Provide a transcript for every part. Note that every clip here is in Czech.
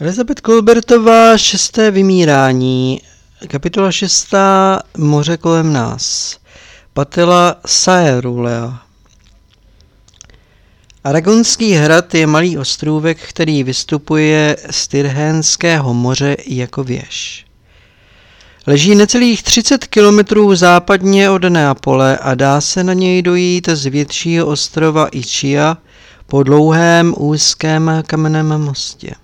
Elizabeth Kolbertová, šesté vymírání, kapitola šestá, moře kolem nás. Patela Saerulea. Aragonský hrad je malý ostrůvek, který vystupuje z Tyrhénského moře jako věž. Leží necelých 30 kilometrů západně od Neapole a dá se na něj dojít z většího ostrova Ičia po dlouhém úzkém kamenném mostě.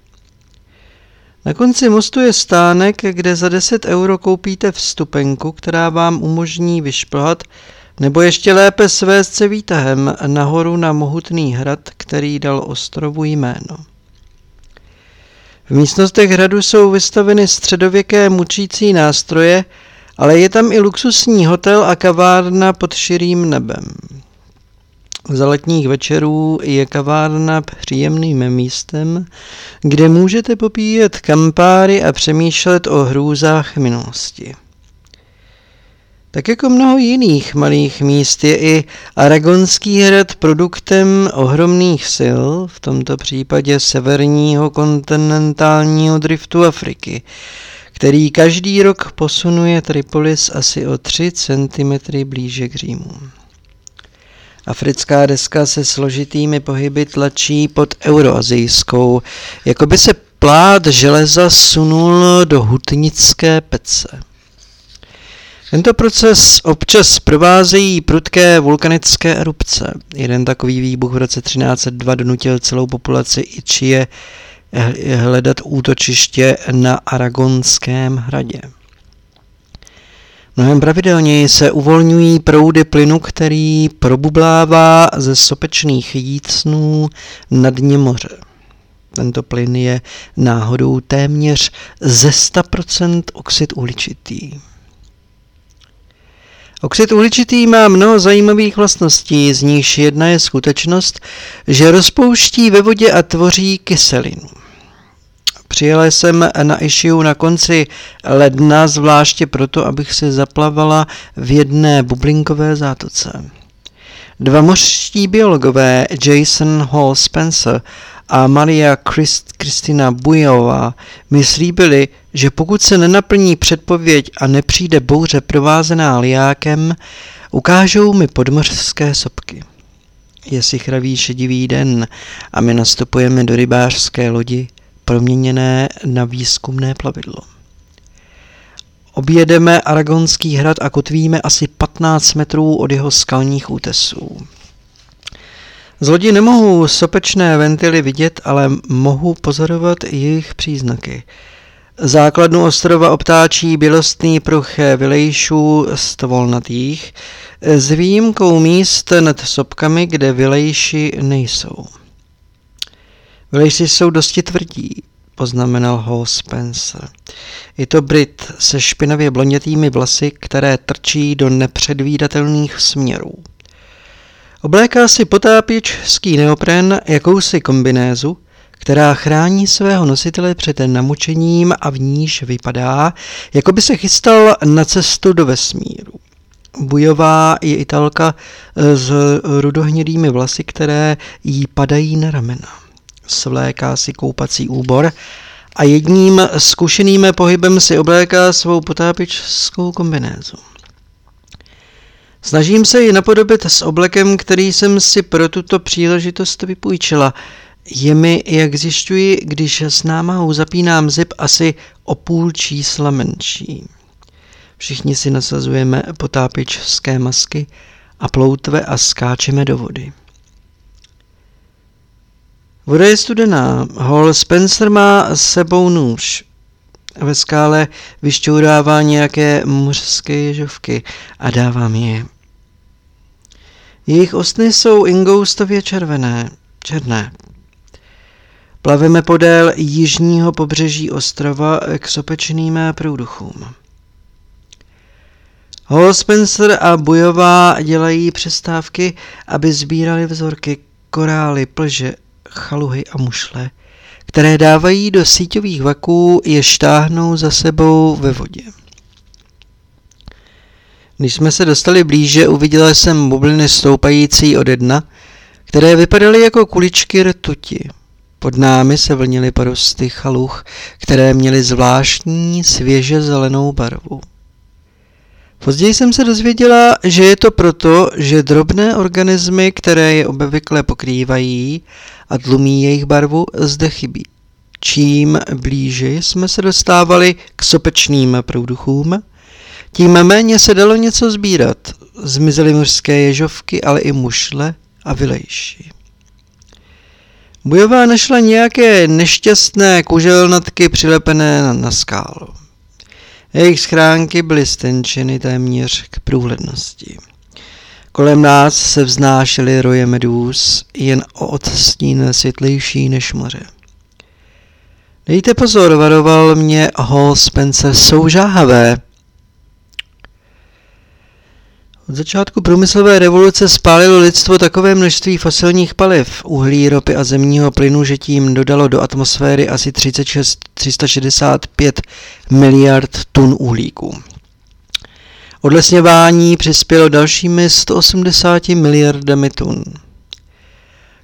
Na konci mostu je stánek, kde za 10 euro koupíte vstupenku, která vám umožní vyšplhat nebo ještě lépe svést se výtahem nahoru na mohutný hrad, který dal ostrovu jméno. V místnostech hradu jsou vystaveny středověké mučící nástroje, ale je tam i luxusní hotel a kavárna pod širým nebem. Za letních večerů je kavárna příjemným místem, kde můžete popíjet kampáry a přemýšlet o hrůzách minulosti. Tak jako mnoho jiných malých míst je i Aragonský hrad produktem ohromných sil, v tomto případě severního kontinentálního driftu Afriky, který každý rok posunuje Tripolis asi o 3 cm blíže k Římu. Africká deska se složitými pohyby tlačí pod euroazijskou, jako by se plát železa sunul do hutnické pece. Tento proces občas provázejí prudké vulkanické erupce. Jeden takový výbuch v roce 1302 donutil celou populaci Ičie hledat útočiště na Aragonském hradě. Mnohem pravidelněji se uvolňují proudy plynu, který probublává ze sopečných jícnů na dně moře. Tento plyn je náhodou téměř ze 100% oxid uhličitý. Oxid uhličitý má mnoho zajímavých vlastností, z nichž jedna je skutečnost, že rozpouští ve vodě a tvoří kyselinu. Přijela jsem na Ishiu na konci ledna zvláště proto, abych se zaplavala v jedné bublinkové zátoce. Dva mořští biologové, Jason Hall Spencer a Maria Christ, Kristina Bujová, mi slíbili, že pokud se nenaplní předpověď a nepřijde bouře provázená liákem, ukážou mi podmořské sopky. Je si chravý šedivý den a my nastupujeme do rybářské lodi, proměněné na výzkumné plavidlo. Objedeme Aragonský hrad a kotvíme asi 15 metrů od jeho skalních útesů. Z lodi nemohu sopečné ventily vidět, ale mohu pozorovat jejich příznaky. Základnu ostrova obtáčí bělostný pruh vylejšů stvolnatých s výjimkou míst nad sopkami, kde vylejši nejsou. Vylejši jsou dosti tvrdí, poznamenal Hall Spencer. Je to Brit se špinavě blondětými vlasy, které trčí do nepředvídatelných směrů. Obléká si potápěčský neopren, jakousi kombinézu, která chrání svého nositele před namučením a v níž vypadá, jako by se chystal na cestu do vesmíru. Bujová je italka s rudohnědými vlasy, které jí padají na ramena. Svléká si koupací úbor a jedním zkušeným pohybem si obléká svou potápěčskou kombinézu. Snažím se ji napodobit s oblekem, který jsem si pro tuto příležitost vypůjčila. Je mi, jak zjišťuji, když s námahou zapínám zip asi o půl čísla menší. Všichni si nasazujeme potápěčské masky a ploutve a skáčeme do vody. Voda je studená. Hall Spencer má s sebou nůž. Ve skále vyšťourává nějaké mořské ježovky a dává mi je. Jejich ostny jsou ingoustově červené, černé. Plaveme podél jižního pobřeží ostrova k sopečným průduchům. Hall Spencer a Bujová dělají přestávky, aby sbírali vzorky korály, plže, chaluhy a mušle, které dávají do síťových vaků, je štáhnou za sebou ve vodě. Když jsme se dostali blíže, uviděla jsem bubliny stoupající ode dna, které vypadaly jako kuličky rtuti. Pod námi se vlnily porosty chaluch, které měly zvláštní svěže zelenou barvu. Později jsem se dozvěděla, že je to proto, že drobné organismy, které je obvykle pokrývají a tlumí jejich barvu, zde chybí. Čím blíže jsme se dostávali k sopečným průduchům, tím méně se dalo něco sbírat. Zmizely mořské ježovky, ale i mušle a vylejši. Bujová našla nějaké nešťastné kuželnatky přilepené na, na skálu. Jejich schránky byly stenčeny téměř k průhlednosti. Kolem nás se vznášely roje medůz, jen o odstín světlejší než moře. Dejte pozor, varoval mě Hall Spencer, jsou žáhavé. Od začátku průmyslové revoluce spálilo lidstvo takové množství fosilních paliv, uhlí, ropy a zemního plynu, že tím dodalo do atmosféry asi 36, 365 miliard tun uhlíku. Odlesňování přispělo dalšími 180 miliardami tun.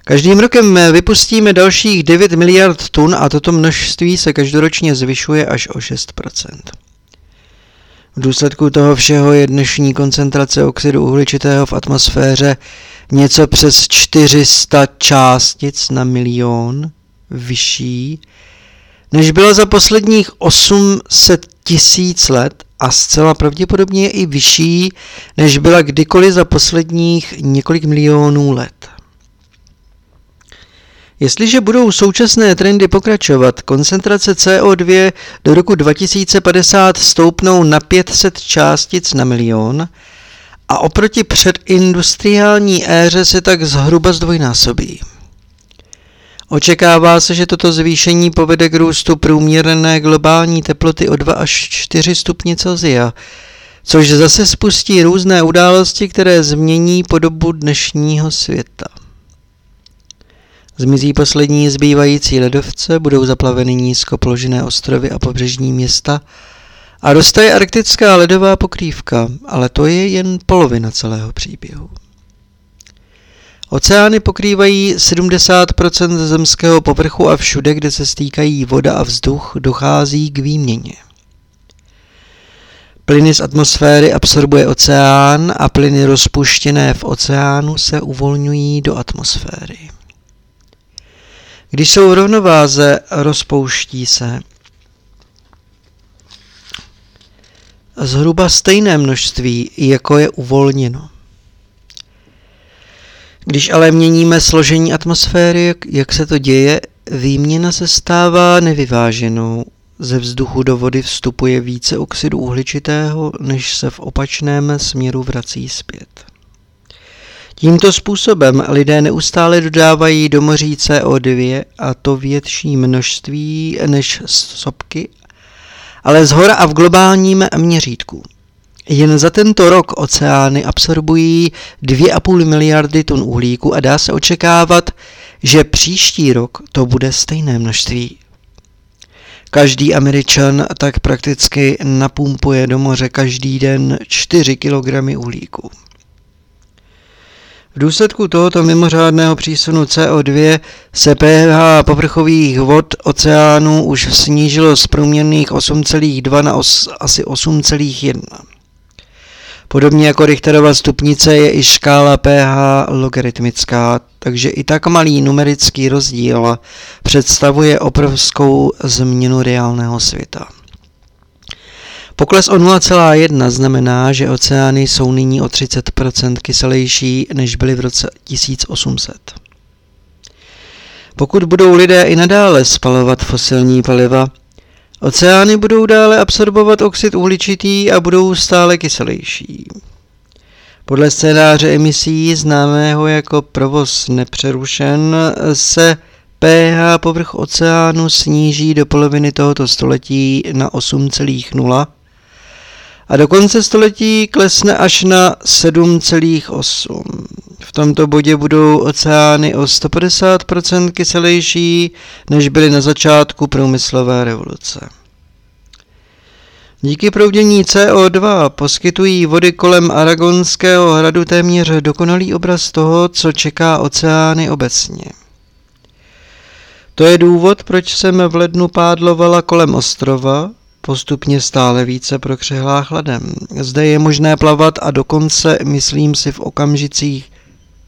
Každým rokem vypustíme dalších 9 miliard tun a toto množství se každoročně zvyšuje až o 6% v důsledku toho všeho je dnešní koncentrace oxidu uhličitého v atmosféře něco přes 400 částic na milion vyšší, než byla za posledních 800 tisíc let a zcela pravděpodobně je i vyšší, než byla kdykoliv za posledních několik milionů let. Jestliže budou současné trendy pokračovat, koncentrace CO2 do roku 2050 stoupnou na 500 částic na milion a oproti předindustriální éře se tak zhruba zdvojnásobí. Očekává se, že toto zvýšení povede k růstu průměrné globální teploty o 2 až 4 stupně Celsia, což zase spustí různé události, které změní podobu dnešního světa. Zmizí poslední zbývající ledovce, budou zaplaveny nízko položené ostrovy a pobřežní města a roste arktická ledová pokrývka, ale to je jen polovina celého příběhu. Oceány pokrývají 70% zemského povrchu a všude, kde se stýkají voda a vzduch, dochází k výměně. Plyny z atmosféry absorbuje oceán a plyny rozpuštěné v oceánu se uvolňují do atmosféry. Když jsou v rovnováze, rozpouští se zhruba stejné množství, jako je uvolněno. Když ale měníme složení atmosféry, jak, jak se to děje, výměna se stává nevyváženou. Ze vzduchu do vody vstupuje více oxidu uhličitého, než se v opačném směru vrací zpět. Tímto způsobem lidé neustále dodávají do moří CO2 a to větší množství než sopky, ale z hora a v globálním měřítku. Jen za tento rok oceány absorbují 2,5 miliardy tun uhlíku a dá se očekávat, že příští rok to bude stejné množství. Každý Američan tak prakticky napumpuje do moře každý den 4 kg uhlíku. V důsledku tohoto mimořádného přísunu CO2 se pH povrchových vod oceánů už snížilo z průměrných 8,2 na os, asi 8,1. Podobně jako Richterova stupnice je i škála pH logaritmická, takže i tak malý numerický rozdíl představuje obrovskou změnu reálného světa. Pokles o 0,1 znamená, že oceány jsou nyní o 30% kyselější, než byly v roce 1800. Pokud budou lidé i nadále spalovat fosilní paliva, oceány budou dále absorbovat oxid uhličitý a budou stále kyselější. Podle scénáře emisí, známého jako provoz nepřerušen, se pH povrch oceánu sníží do poloviny tohoto století na 8,0 a do konce století klesne až na 7,8. V tomto bodě budou oceány o 150% kyselější, než byly na začátku průmyslové revoluce. Díky proudění CO2 poskytují vody kolem Aragonského hradu téměř dokonalý obraz toho, co čeká oceány obecně. To je důvod, proč jsem v lednu pádlovala kolem ostrova, postupně stále více prokřehlá chladem. Zde je možné plavat a dokonce, myslím si, v okamžicích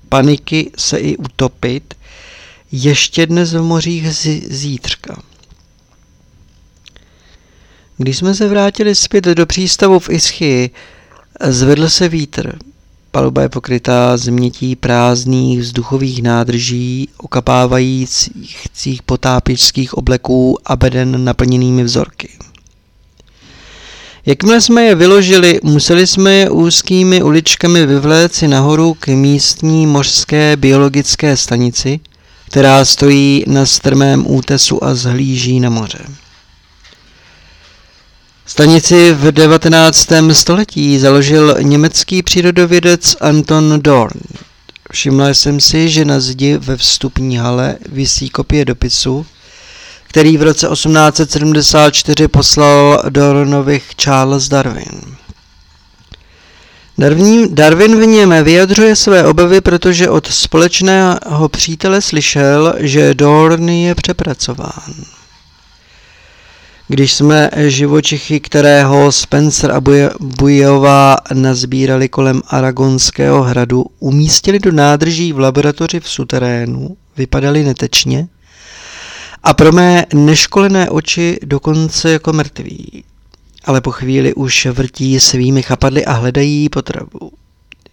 paniky se i utopit, ještě dnes v mořích z- zítřka. Když jsme se vrátili zpět do přístavu v Ischii, zvedl se vítr. Paluba je pokrytá změtí prázdných vzduchových nádrží, okapávajících potápičských obleků a beden naplněnými vzorky. Jakmile jsme je vyložili, museli jsme je úzkými uličkami vyvléci nahoru k místní mořské biologické stanici, která stojí na strmém útesu a zhlíží na moře. Stanici v 19. století založil německý přírodovědec Anton Dorn. Všiml jsem si, že na zdi ve vstupní hale visí kopie dopisu, který v roce 1874 poslal Dornovi Charles Darwin. Darwin, Darwin v něm vyjadřuje své obavy, protože od společného přítele slyšel, že Dorn je přepracován. Když jsme živočichy, kterého Spencer a Bujová nazbírali kolem Aragonského hradu, umístili do nádrží v laboratoři v suterénu, vypadali netečně a pro mé neškolené oči dokonce jako mrtví. Ale po chvíli už vrtí svými chapadly a hledají potravu.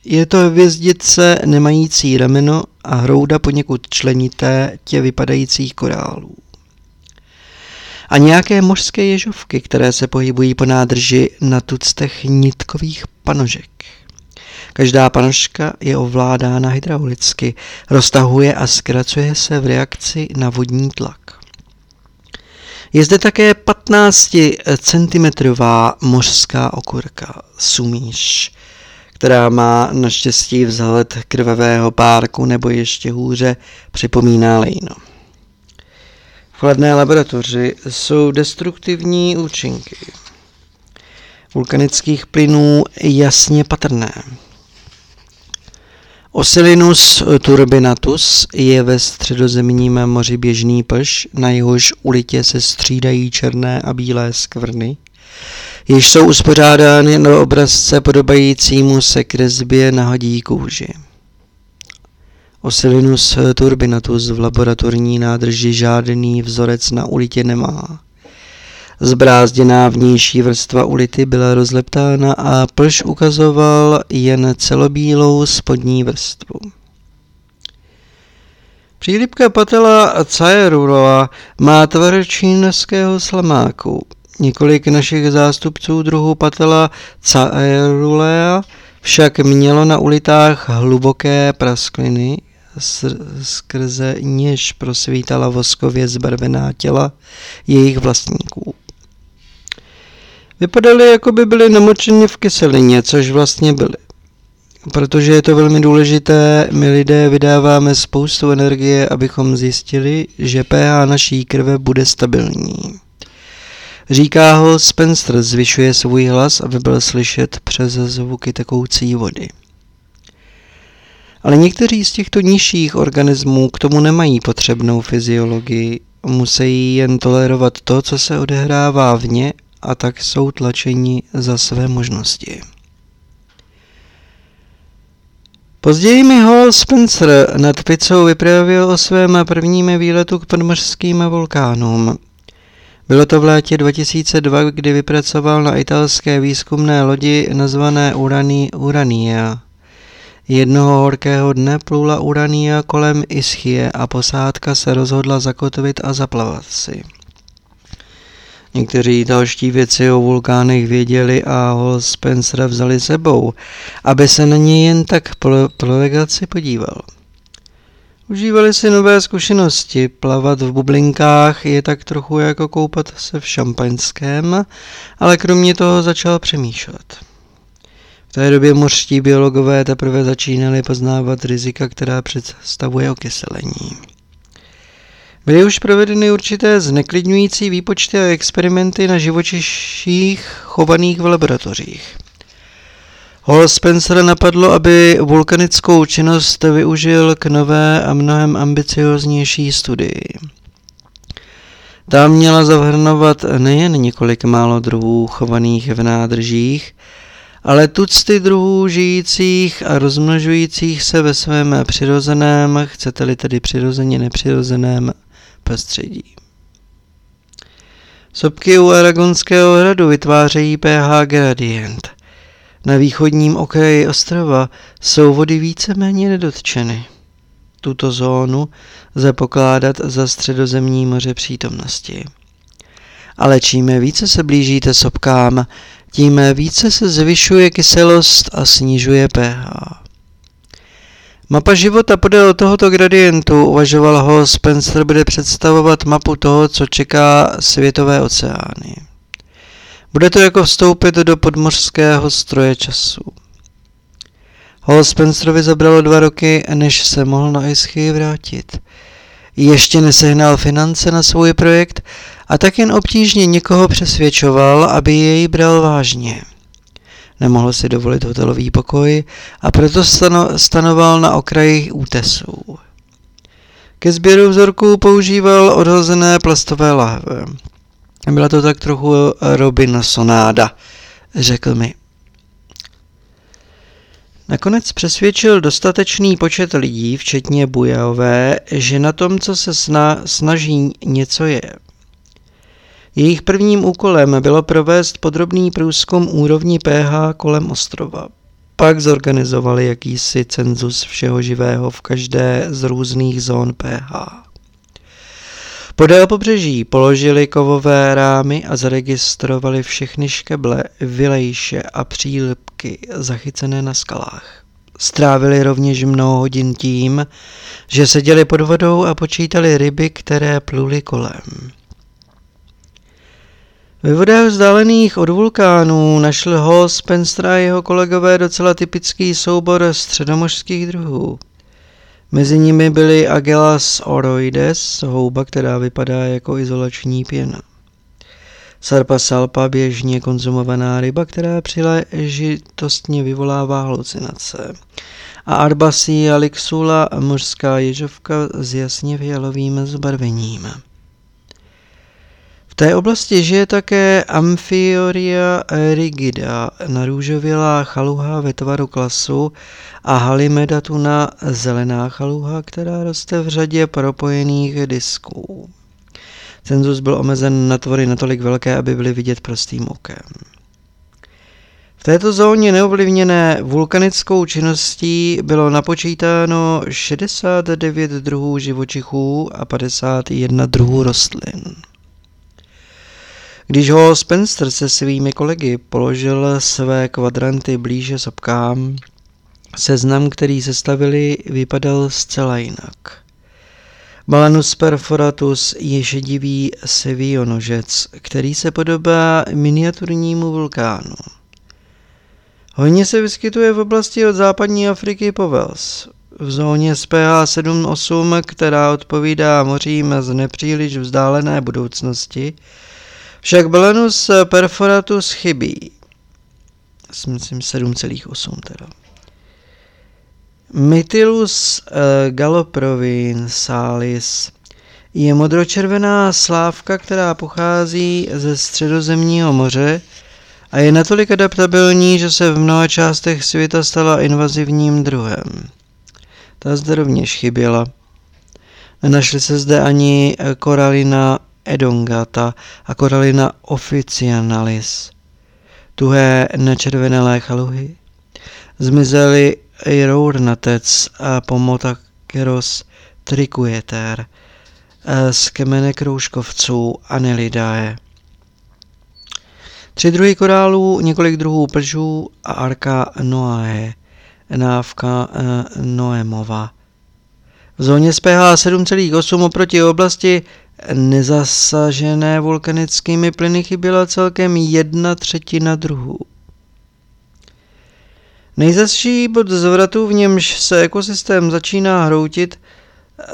Je to hvězdice nemající rameno a hrouda poněkud členité tě vypadajících korálů a nějaké mořské ježovky, které se pohybují po nádrži na tuctech nitkových panožek. Každá panožka je ovládána hydraulicky, roztahuje a zkracuje se v reakci na vodní tlak. Je zde také 15 cm mořská okurka, sumíš, která má naštěstí vzhled krvavého párku nebo ještě hůře připomíná lejno. V chladné laboratoři jsou destruktivní účinky vulkanických plynů jasně patrné. Osilinus turbinatus je ve středozemním moři běžný plž, na jehož ulitě se střídají černé a bílé skvrny, jež jsou uspořádány na obrazce podobajícímu se kresbě na hadí kůži. Osilinus turbinatus v laboratorní nádrži žádný vzorec na ulitě nemá. Zbrázděná vnější vrstva ulity byla rozleptána a plž ukazoval jen celobílou spodní vrstvu. Přílipka patela Caerulova má tvar čínského slamáku. Několik našich zástupců druhu patela Caerulea však mělo na ulitách hluboké praskliny, skrze něž prosvítala voskově zbarvená těla jejich vlastníků. Vypadaly, jako by byly namočeni v kyselině, což vlastně byly. Protože je to velmi důležité, my lidé vydáváme spoustu energie, abychom zjistili, že pH naší krve bude stabilní. Říká ho Spencer, zvyšuje svůj hlas, aby byl slyšet přes zvuky tekoucí vody. Ale někteří z těchto nižších organismů k tomu nemají potřebnou fyziologii, musí jen tolerovat to, co se odehrává vně a tak jsou tlačeni za své možnosti. Později mi Hall Spencer nad Picou vyprávěl o svém prvním výletu k podmořským vulkánům. Bylo to v létě 2002, kdy vypracoval na italské výzkumné lodi nazvané Urani Urania. Jednoho horkého dne plula Urania kolem Ischie a posádka se rozhodla zakotvit a zaplavat si. Někteří další věci o vulkánech věděli a ho Spencer vzali sebou, aby se na ně jen tak pro legaci podíval. Užívali si nové zkušenosti, plavat v bublinkách je tak trochu jako koupat se v šampaňském, ale kromě toho začal přemýšlet té době mořští biologové teprve začínali poznávat rizika, která představuje okyselení. Byly už provedeny určité zneklidňující výpočty a experimenty na živočiších chovaných v laboratořích. Hall Spencer napadlo, aby vulkanickou činnost využil k nové a mnohem ambicioznější studii. Ta měla zahrnovat nejen několik málo druhů chovaných v nádržích, ale tucty druhů žijících a rozmnožujících se ve svém přirozeném, chcete-li tedy přirozeně nepřirozeném prostředí. Sopky u Aragonského hradu vytvářejí pH gradient. Na východním okraji ostrova jsou vody víceméně nedotčeny. Tuto zónu lze pokládat za středozemní moře přítomnosti. Ale čím více se blížíte sopkám, tím více se zvyšuje kyselost a snižuje pH. Mapa života podél tohoto gradientu, uvažoval ho Spencer, bude představovat mapu toho, co čeká světové oceány. Bude to jako vstoupit do podmořského stroje času. Hall Spencerovi zabralo dva roky, než se mohl na Ischy vrátit. Ještě nesehnal finance na svůj projekt a tak jen obtížně někoho přesvědčoval, aby jej bral vážně. Nemohl si dovolit hotelový pokoj a proto stano, stanoval na okraji útesů. Ke sběru vzorků používal odhozené plastové lahve. Byla to tak trochu Robinsonáda, řekl mi. Nakonec přesvědčil dostatečný počet lidí, včetně Bujové, že na tom, co se sna, snaží, něco je. Jejich prvním úkolem bylo provést podrobný průzkum úrovni pH kolem ostrova. Pak zorganizovali jakýsi cenzus všeho živého v každé z různých zón pH. Podél pobřeží položili kovové rámy a zaregistrovali všechny škeble, vylejše a přílepky zachycené na skalách. Strávili rovněž mnoho hodin tím, že seděli pod vodou a počítali ryby, které pluly kolem. Ve vodách vzdálených od vulkánů našli ho Spencer a jeho kolegové docela typický soubor středomořských druhů. Mezi nimi byly Agelas oroides, houba, která vypadá jako izolační pěna. Sarpa salpa, běžně konzumovaná ryba, která příležitostně vyvolává halucinace. A Arbasia lixula, mořská ježovka s jasně fialovým zbarvením té oblasti žije také Amphioria rigida, narůžovělá chaluha ve tvaru klasu a Halimedatuna zelená chaluha, která roste v řadě propojených disků. Cenzus byl omezen na tvory natolik velké, aby byly vidět prostým okem. V této zóně neovlivněné vulkanickou činností bylo napočítáno 69 druhů živočichů a 51 druhů rostlin. Když ho Spencer se svými kolegy položil své kvadranty blíže sopkám, seznam, který sestavili, vypadal zcela jinak. Malanus perforatus je šedivý sevionožec, který se podobá miniaturnímu vulkánu. Hodně se vyskytuje v oblasti od západní Afriky po Wales. V zóně z pH 7-8, která odpovídá mořím z nepříliš vzdálené budoucnosti, však Belenus perforatus chybí. Myslím 7,8 teda. Mytilus uh, galoprovinsalis je modročervená slávka, která pochází ze středozemního moře a je natolik adaptabilní, že se v mnoha částech světa stala invazivním druhem. Ta zde rovněž chyběla. Nenašly se zde ani koralina edongata a koralina officinalis. Tuhé nečervenalé chaluhy. Zmizely i rournatec a pomotakeros triquieter z kemene kroužkovců Anelidae. Tři druhy korálů, několik druhů plžů a arka noae, návka eh, noemova. V zóně pH 7,8 oproti oblasti nezasažené vulkanickými plyny chyběla celkem jedna třetina druhů. Nejzasší bod zvratu, v němž se ekosystém začíná hroutit,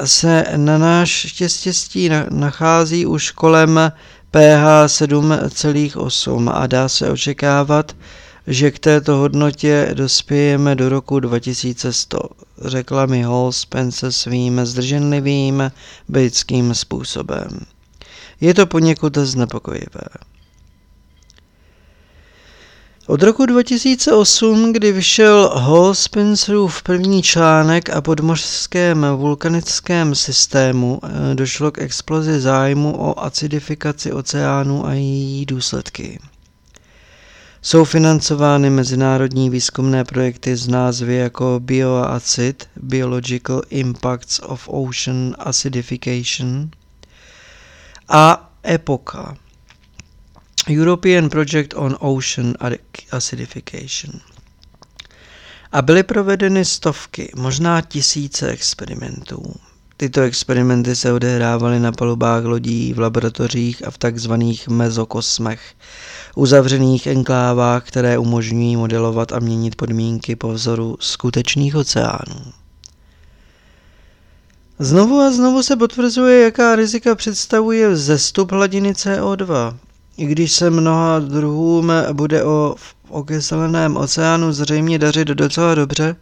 se na náš štěstěstí nachází už kolem pH 7,8 a dá se očekávat, že k této hodnotě dospějeme do roku 2100, řekla mi Hall Spence svým zdrženlivým britským způsobem. Je to poněkud znepokojivé. Od roku 2008, kdy vyšel Hall Spencerův první článek a podmořském vulkanickém systému, eh, došlo k explozi zájmu o acidifikaci oceánu a její důsledky. Jsou financovány mezinárodní výzkumné projekty z názvy jako Bioacid, Biological Impacts of Ocean Acidification a EPOCA, European Project on Ocean Acidification. A byly provedeny stovky, možná tisíce experimentů. Tyto experimenty se odehrávaly na palubách lodí, v laboratořích a v takzvaných mezokosmech, uzavřených enklávách, které umožňují modelovat a měnit podmínky po vzoru skutečných oceánů. Znovu a znovu se potvrzuje, jaká rizika představuje vzestup hladiny CO2. I když se mnoha druhům bude o okyseleném oceánu zřejmě dařit docela dobře,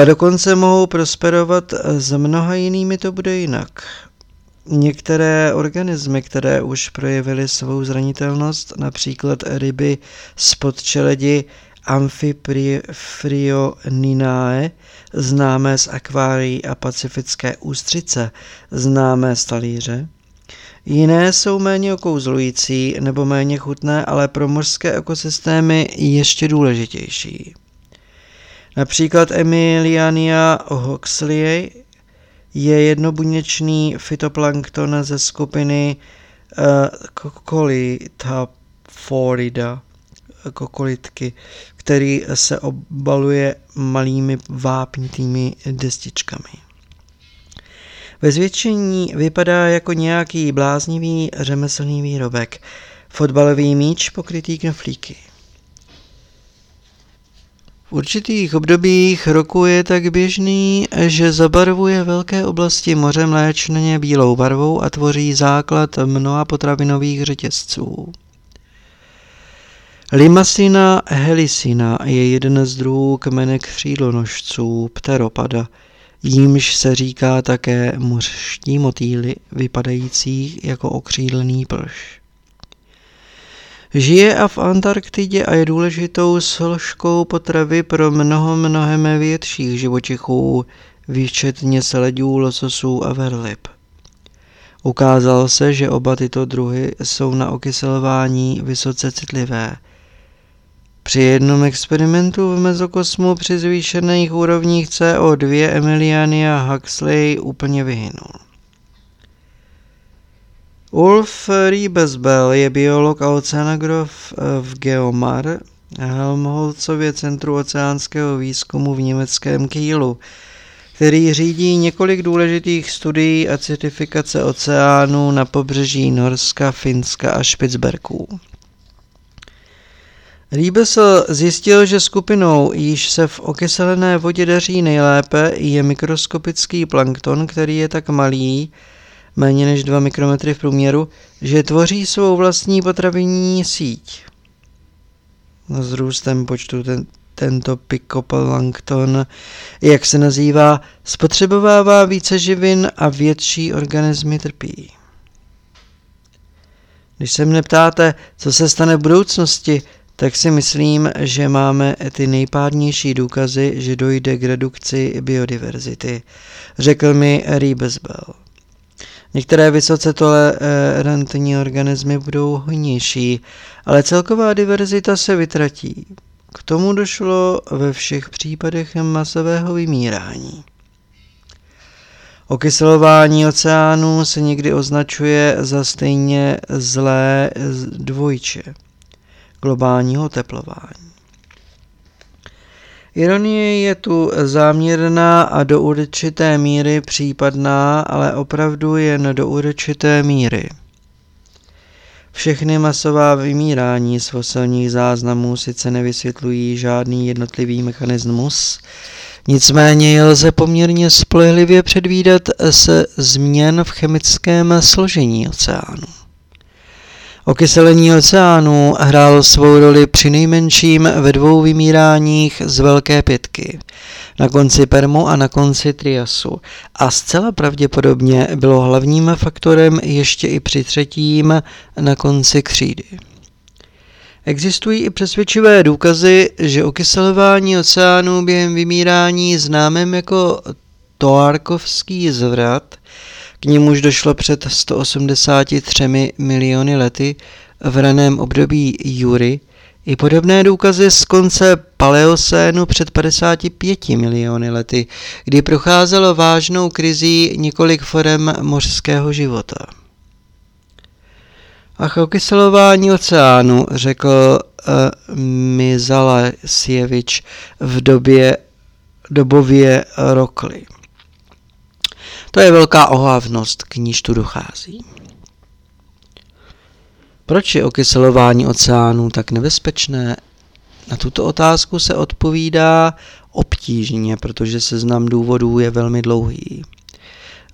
ba dokonce mohou prosperovat, s mnoha jinými to bude jinak. Některé organismy, které už projevily svou zranitelnost, například ryby spod čeledi Amphifrioninae, známé z akvárií a pacifické ústřice, známé z talíře, Jiné jsou méně okouzlující nebo méně chutné, ale pro mořské ekosystémy ještě důležitější. Například Emiliania hoxley je jednobuněčný fitoplankton ze skupiny uh, Cocolithaphorida, kokolitky, který se obaluje malými vápnitými destičkami. Ve zvětšení vypadá jako nějaký bláznivý řemeslný výrobek, fotbalový míč pokrytý knoflíky. V určitých obdobích roku je tak běžný, že zabarvuje velké oblasti moře mléčně bílou barvou a tvoří základ mnoha potravinových řetězců. Limasina helisina je jeden z druhů kmenek křídlonožců pteropada, jímž se říká také mořští motýly, vypadající jako okřídlený plž. Žije a v Antarktidě a je důležitou složkou potravy pro mnoho mnohem větších živočichů, výčetně seledů, lososů a verlip. Ukázalo se, že oba tyto druhy jsou na okyselování vysoce citlivé – při jednom experimentu v mezokosmu při zvýšených úrovních CO2 Emiliania Huxley úplně vyhynul. Ulf Riebesbell je biolog a oceanograf v Geomar, Helmholtzově centru oceánského výzkumu v německém Kielu, který řídí několik důležitých studií a certifikace oceánů na pobřeží Norska, Finska a Špicberků. Riebesel zjistil, že skupinou, již se v okyselené vodě daří nejlépe, je mikroskopický plankton, který je tak malý, méně než 2 mikrometry v průměru, že tvoří svou vlastní potravinní síť. S růstem počtu ten, tento pikoplankton, jak se nazývá, spotřebovává více živin a větší organismy trpí. Když se mne ptáte, co se stane v budoucnosti, tak si myslím, že máme ty nejpádnější důkazy, že dojde k redukci biodiverzity, řekl mi Riebesbell. Některé vysoce tolerantní organismy budou hojnější, ale celková diverzita se vytratí. K tomu došlo ve všech případech masového vymírání. Okyselování oceánů se někdy označuje za stejně zlé dvojče globálního teplování. Ironie je tu záměrná a do určité míry případná, ale opravdu jen do určité míry. Všechny masová vymírání z fosilních záznamů sice nevysvětlují žádný jednotlivý mechanismus, nicméně je lze poměrně spolehlivě předvídat se změn v chemickém složení oceánu. Okyselení oceánů hrál svou roli při nejmenším ve dvou vymíráních z Velké pětky. na konci Permu a na konci Triasu. A zcela pravděpodobně bylo hlavním faktorem ještě i při třetím na konci křídy. Existují i přesvědčivé důkazy, že okyselování oceánů během vymírání známém jako Toarkovský zvrat, k němuž došlo před 183 miliony lety v raném období Jury, i podobné důkazy z konce paleocénu před 55 miliony lety, kdy procházelo vážnou krizí několik forem mořského života. Ach, okyselování oceánu, řekl uh, Mizalesjevič v době dobově Rokly. To je velká ohávnost, k níž tu dochází. Proč je okyselování oceánů tak nebezpečné? Na tuto otázku se odpovídá obtížně, protože seznam důvodů je velmi dlouhý.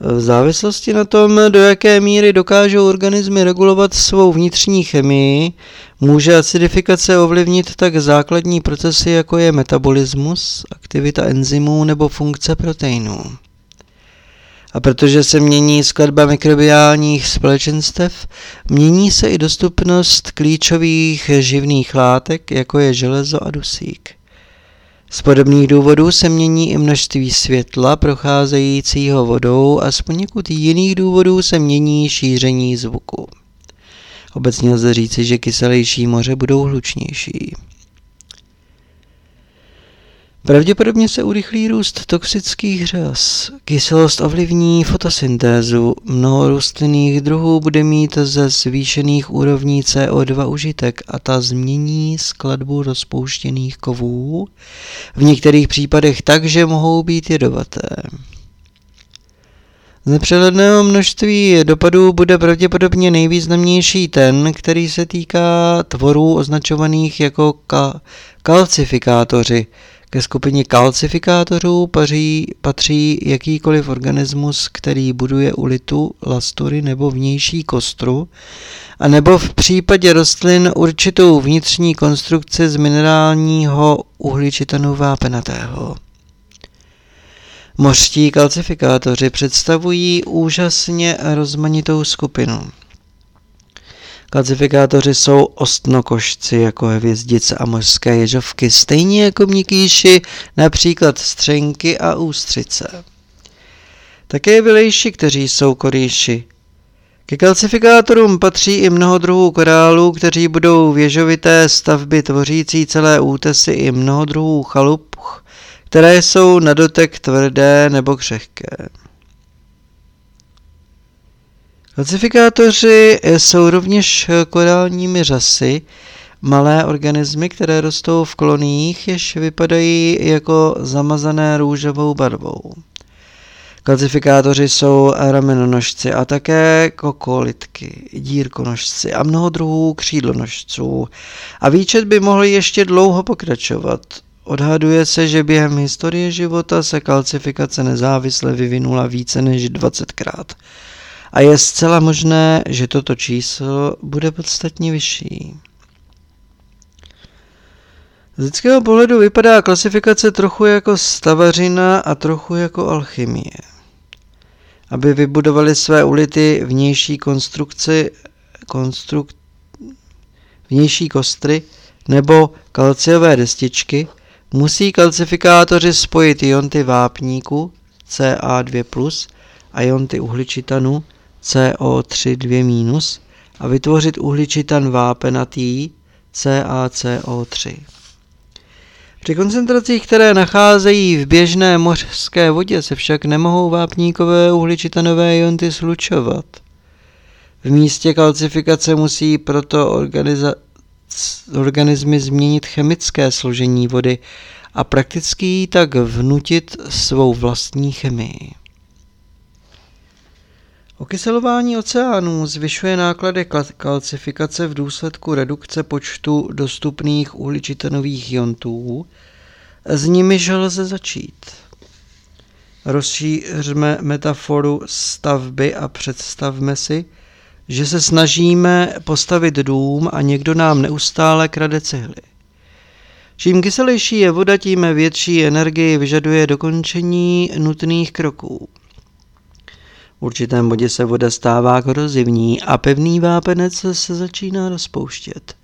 V závislosti na tom, do jaké míry dokážou organismy regulovat svou vnitřní chemii, může acidifikace ovlivnit tak základní procesy, jako je metabolismus, aktivita enzymů nebo funkce proteinů. A protože se mění skladba mikrobiálních společenstev, mění se i dostupnost klíčových živných látek, jako je železo a dusík. Z podobných důvodů se mění i množství světla procházejícího vodou a z poněkud jiných důvodů se mění šíření zvuku. Obecně lze říci, že kyselější moře budou hlučnější. Pravděpodobně se urychlí růst toxických řas. Kyselost ovlivní fotosyntézu. Mnoho rostlinných druhů bude mít ze zvýšených úrovní CO2 užitek a ta změní skladbu rozpouštěných kovů, v některých případech tak, že mohou být jedovaté. Z nepřehledného množství dopadů bude pravděpodobně nejvýznamnější ten, který se týká tvorů označovaných jako ka- kalcifikátoři, ke skupině kalcifikátorů paří, patří jakýkoliv organismus, který buduje ulitu, lastury nebo vnější kostru, a nebo v případě rostlin určitou vnitřní konstrukci z minerálního uhličitanu vápenatého. Mořští kalcifikátoři představují úžasně rozmanitou skupinu. Klasifikátoři jsou ostnokošci jako hvězdice a mořské ježovky, stejně jako mnikýši, například střenky a ústřice. Také vylejši, kteří jsou korýši. Ke kalcifikátorům patří i mnoho druhů korálů, kteří budou věžovité stavby tvořící celé útesy i mnoho druhů chalup, které jsou na dotek tvrdé nebo křehké. Klasifikátoři jsou rovněž korálními řasy, malé organismy, které rostou v koloniích, jež vypadají jako zamazané růžovou barvou. Klasifikátoři jsou ramenonožci a také kokolitky, dírkonožci a mnoho druhů křídlonožců. A výčet by mohl ještě dlouho pokračovat. Odhaduje se, že během historie života se kalcifikace nezávisle vyvinula více než 20krát a je zcela možné, že toto číslo bude podstatně vyšší. Z lidského pohledu vypadá klasifikace trochu jako stavařina a trochu jako alchymie. Aby vybudovali své ulity vnější konstrukci, konstruk, vnější kostry nebo kalciové destičky, musí kalcifikátoři spojit ionty vápníku Ca2+, a ionty uhličitanu CO3 2- a vytvořit uhličitan vápenatý CaCO3. Při koncentracích, které nacházejí v běžné mořské vodě, se však nemohou vápníkové uhličitanové ionty slučovat. V místě kalcifikace musí proto organismy změnit chemické složení vody a prakticky tak vnutit svou vlastní chemii. Okyselování oceánů zvyšuje náklady kalcifikace v důsledku redukce počtu dostupných uhličitanových iontů, s nimiž lze začít. Rozšířme metaforu stavby a představme si, že se snažíme postavit dům a někdo nám neustále krade cihly. Čím kyselější je voda, tím větší energii vyžaduje dokončení nutných kroků. Určitém bodě se voda stává korozivní a pevný vápenec se začíná rozpouštět.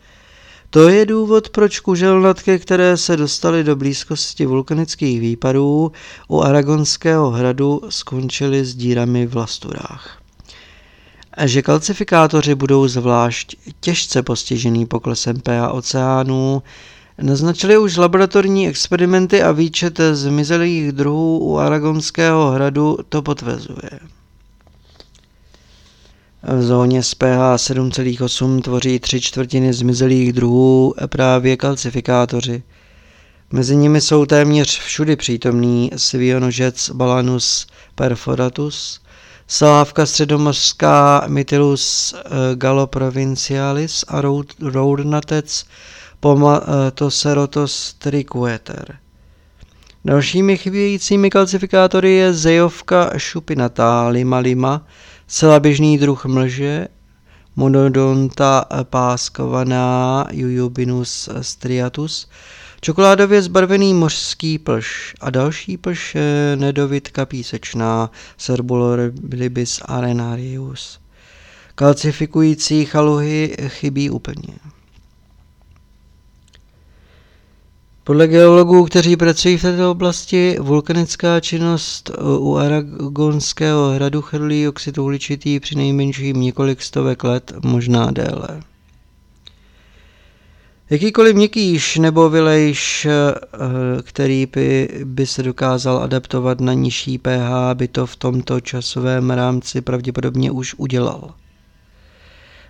To je důvod, proč kuželnatky, které se dostaly do blízkosti vulkanických výpadů u Aragonského hradu, skončily s dírami v lasturách. Že kalcifikátoři budou zvlášť těžce postižený poklesem pH oceánů, naznačili už laboratorní experimenty a výčet zmizelých druhů u Aragonského hradu to potvrzuje. V zóně z pH 7,8 tvoří tři čtvrtiny zmizelých druhů právě kalcifikátoři. Mezi nimi jsou téměř všudy přítomný svionožec Balanus perforatus, salávka středomořská Mytilus eh, galoprovincialis a roudnatec Pomatocerotos triqueter. Dalšími chybějícími kalcifikátory je zejovka šupinatá lima lima, Celá běžný druh mlže, monodonta páskovaná Jujubinus striatus, čokoládově zbarvený mořský plš a další plš nedovitka písečná Serbuloribis arenarius. Kalcifikující chaluhy chybí úplně. Podle geologů, kteří pracují v této oblasti, vulkanická činnost u Aragonského hradu chrlí oxid uhličitý při nejmenším několik stovek let, možná déle. Jakýkoliv měkkýš nebo vylejš, eh, který by, by se dokázal adaptovat na nižší pH, by to v tomto časovém rámci pravděpodobně už udělal.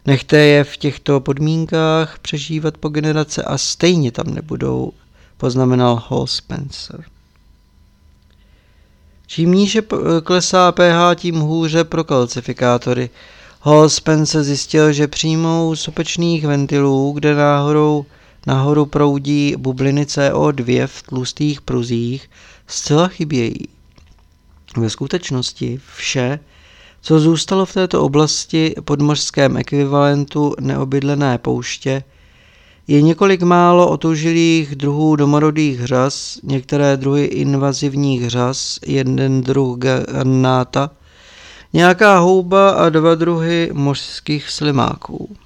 Nechte je v těchto podmínkách přežívat po generace a stejně tam nebudou poznamenal Hall Spencer. Čím níže klesá pH, tím hůře pro kalcifikátory. Hall Spencer zjistil, že přímou sopečných ventilů, kde náhodou nahoru proudí bubliny CO2 v tlustých pruzích, zcela chybějí. Ve skutečnosti vše, co zůstalo v této oblasti podmořském ekvivalentu neobydlené pouště, je několik málo otužilých druhů domorodých řas, některé druhy invazivních řas, jeden druh garnáta, nějaká houba a dva druhy mořských slimáků.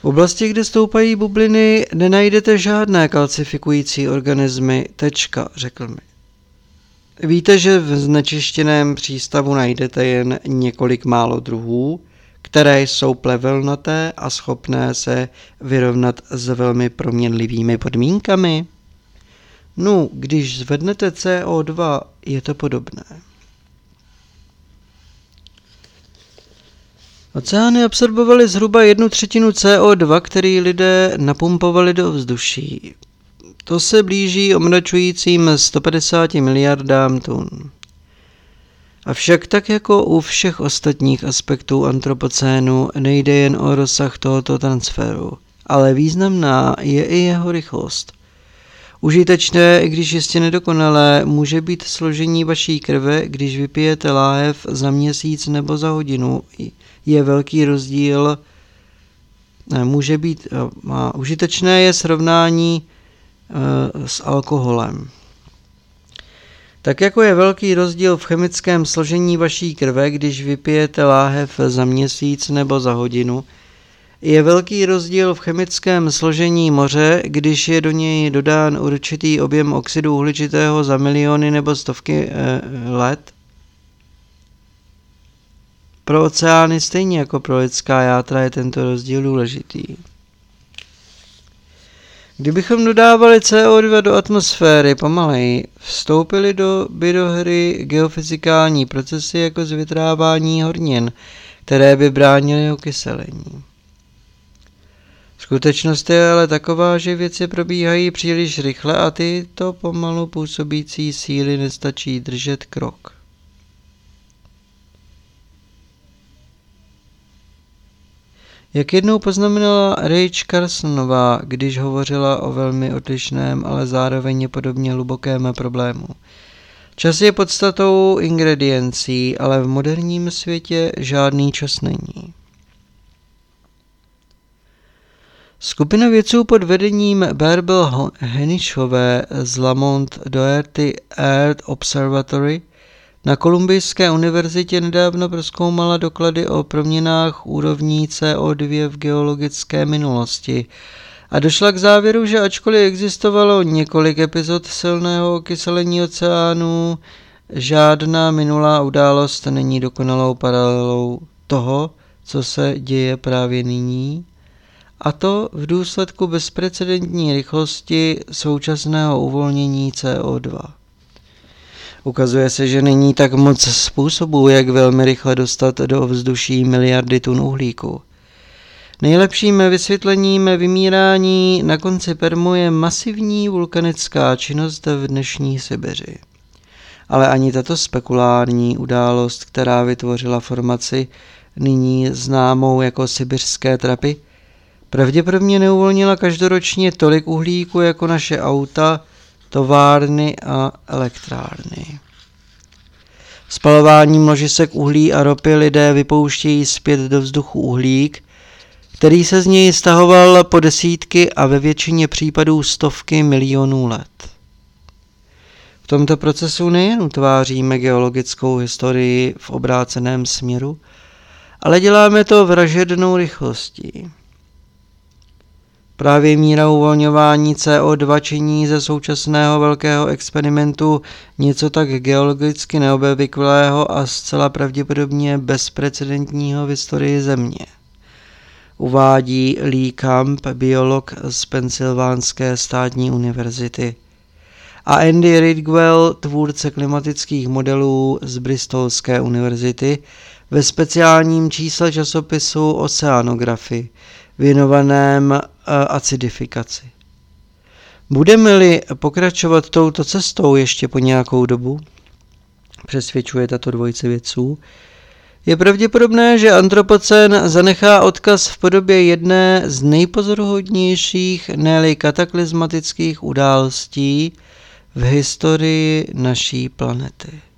V oblasti, kde stoupají bubliny, nenajdete žádné kalcifikující organismy, tečka, řekl mi. Víte, že v znečištěném přístavu najdete jen několik málo druhů, které jsou plevelnaté a schopné se vyrovnat s velmi proměnlivými podmínkami? No, když zvednete CO2, je to podobné. Oceány absorbovaly zhruba jednu třetinu CO2, který lidé napumpovali do vzduší. To se blíží omračujícím 150 miliardám tun. Avšak tak jako u všech ostatních aspektů antropocénu nejde jen o rozsah tohoto transferu, ale významná je i jeho rychlost. Užitečné, i když jistě nedokonalé, může být složení vaší krve, když vypijete láhev za měsíc nebo za hodinu. Je velký rozdíl, může být, má, užitečné je srovnání e, s alkoholem. Tak jako je velký rozdíl v chemickém složení vaší krve, když vypijete láhev za měsíc nebo za hodinu, je velký rozdíl v chemickém složení moře, když je do něj dodán určitý objem oxidu uhličitého za miliony nebo stovky e, let. Pro oceány stejně jako pro lidská játra je tento rozdíl důležitý. Kdybychom dodávali CO2 do atmosféry pomaleji, vstoupily do, by do hry geofyzikální procesy jako zvětrávání hornin, které by bránily okyselení. Skutečnost je ale taková, že věci probíhají příliš rychle a tyto pomalu působící síly nestačí držet krok. Jak jednou poznamenala Rach Carsonová, když hovořila o velmi odlišném, ale zároveň podobně hlubokém problému. Čas je podstatou ingrediencí, ale v moderním světě žádný čas není. Skupina vědců pod vedením Berbel Henishové z Lamont Doherty Earth Observatory na Kolumbijské univerzitě nedávno proskoumala doklady o proměnách úrovní CO2 v geologické minulosti a došla k závěru, že ačkoliv existovalo několik epizod silného okyselení oceánů, žádná minulá událost není dokonalou paralelou toho, co se děje právě nyní, a to v důsledku bezprecedentní rychlosti současného uvolnění CO2. Ukazuje se, že není tak moc způsobů, jak velmi rychle dostat do ovzduší miliardy tun uhlíku. Nejlepším vysvětlením vymírání na konci Permu je masivní vulkanická činnost v dnešní Sibiři. Ale ani tato spekulární událost, která vytvořila formaci nyní známou jako sibirské trapy, pravděpodobně neuvolnila každoročně tolik uhlíku jako naše auta, továrny a elektrárny. Spalování množisek uhlí a ropy lidé vypouštějí zpět do vzduchu uhlík, který se z něj stahoval po desítky a ve většině případů stovky milionů let. V tomto procesu nejen utváříme geologickou historii v obráceném směru, ale děláme to vražednou rychlostí. Právě míra uvolňování CO2 činí ze současného velkého experimentu něco tak geologicky neobvyklého a zcela pravděpodobně bezprecedentního v historii Země. Uvádí Lee Camp, biolog z Pensylvánské státní univerzity. A Andy Ridgwell, tvůrce klimatických modelů z Bristolské univerzity, ve speciálním čísle časopisu Oceanography, věnovaném eh, acidifikaci. Budeme-li pokračovat touto cestou ještě po nějakou dobu, přesvědčuje tato dvojice vědců, je pravděpodobné, že antropocén zanechá odkaz v podobě jedné z nejpozoruhodnějších, ne kataklizmatických událostí v historii naší planety.